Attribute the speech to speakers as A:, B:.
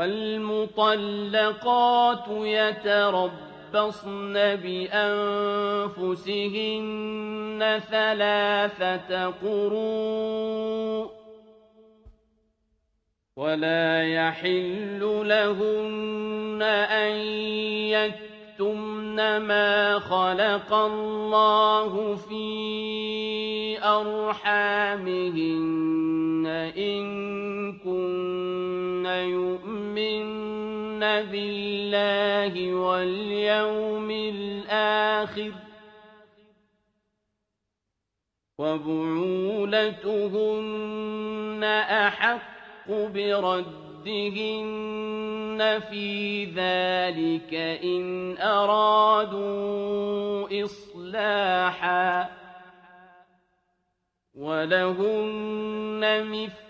A: والمطلقات يتربصن بأنفسهن ثلاثة قروء ولا يحل لهن أن يكتمن ما خلق الله في أرحامهن إن كن يؤمن بالله واليوم الآخر وبعولتهن أحق بردهن في ذلك إن أرادوا إصلاحا ولهن مثل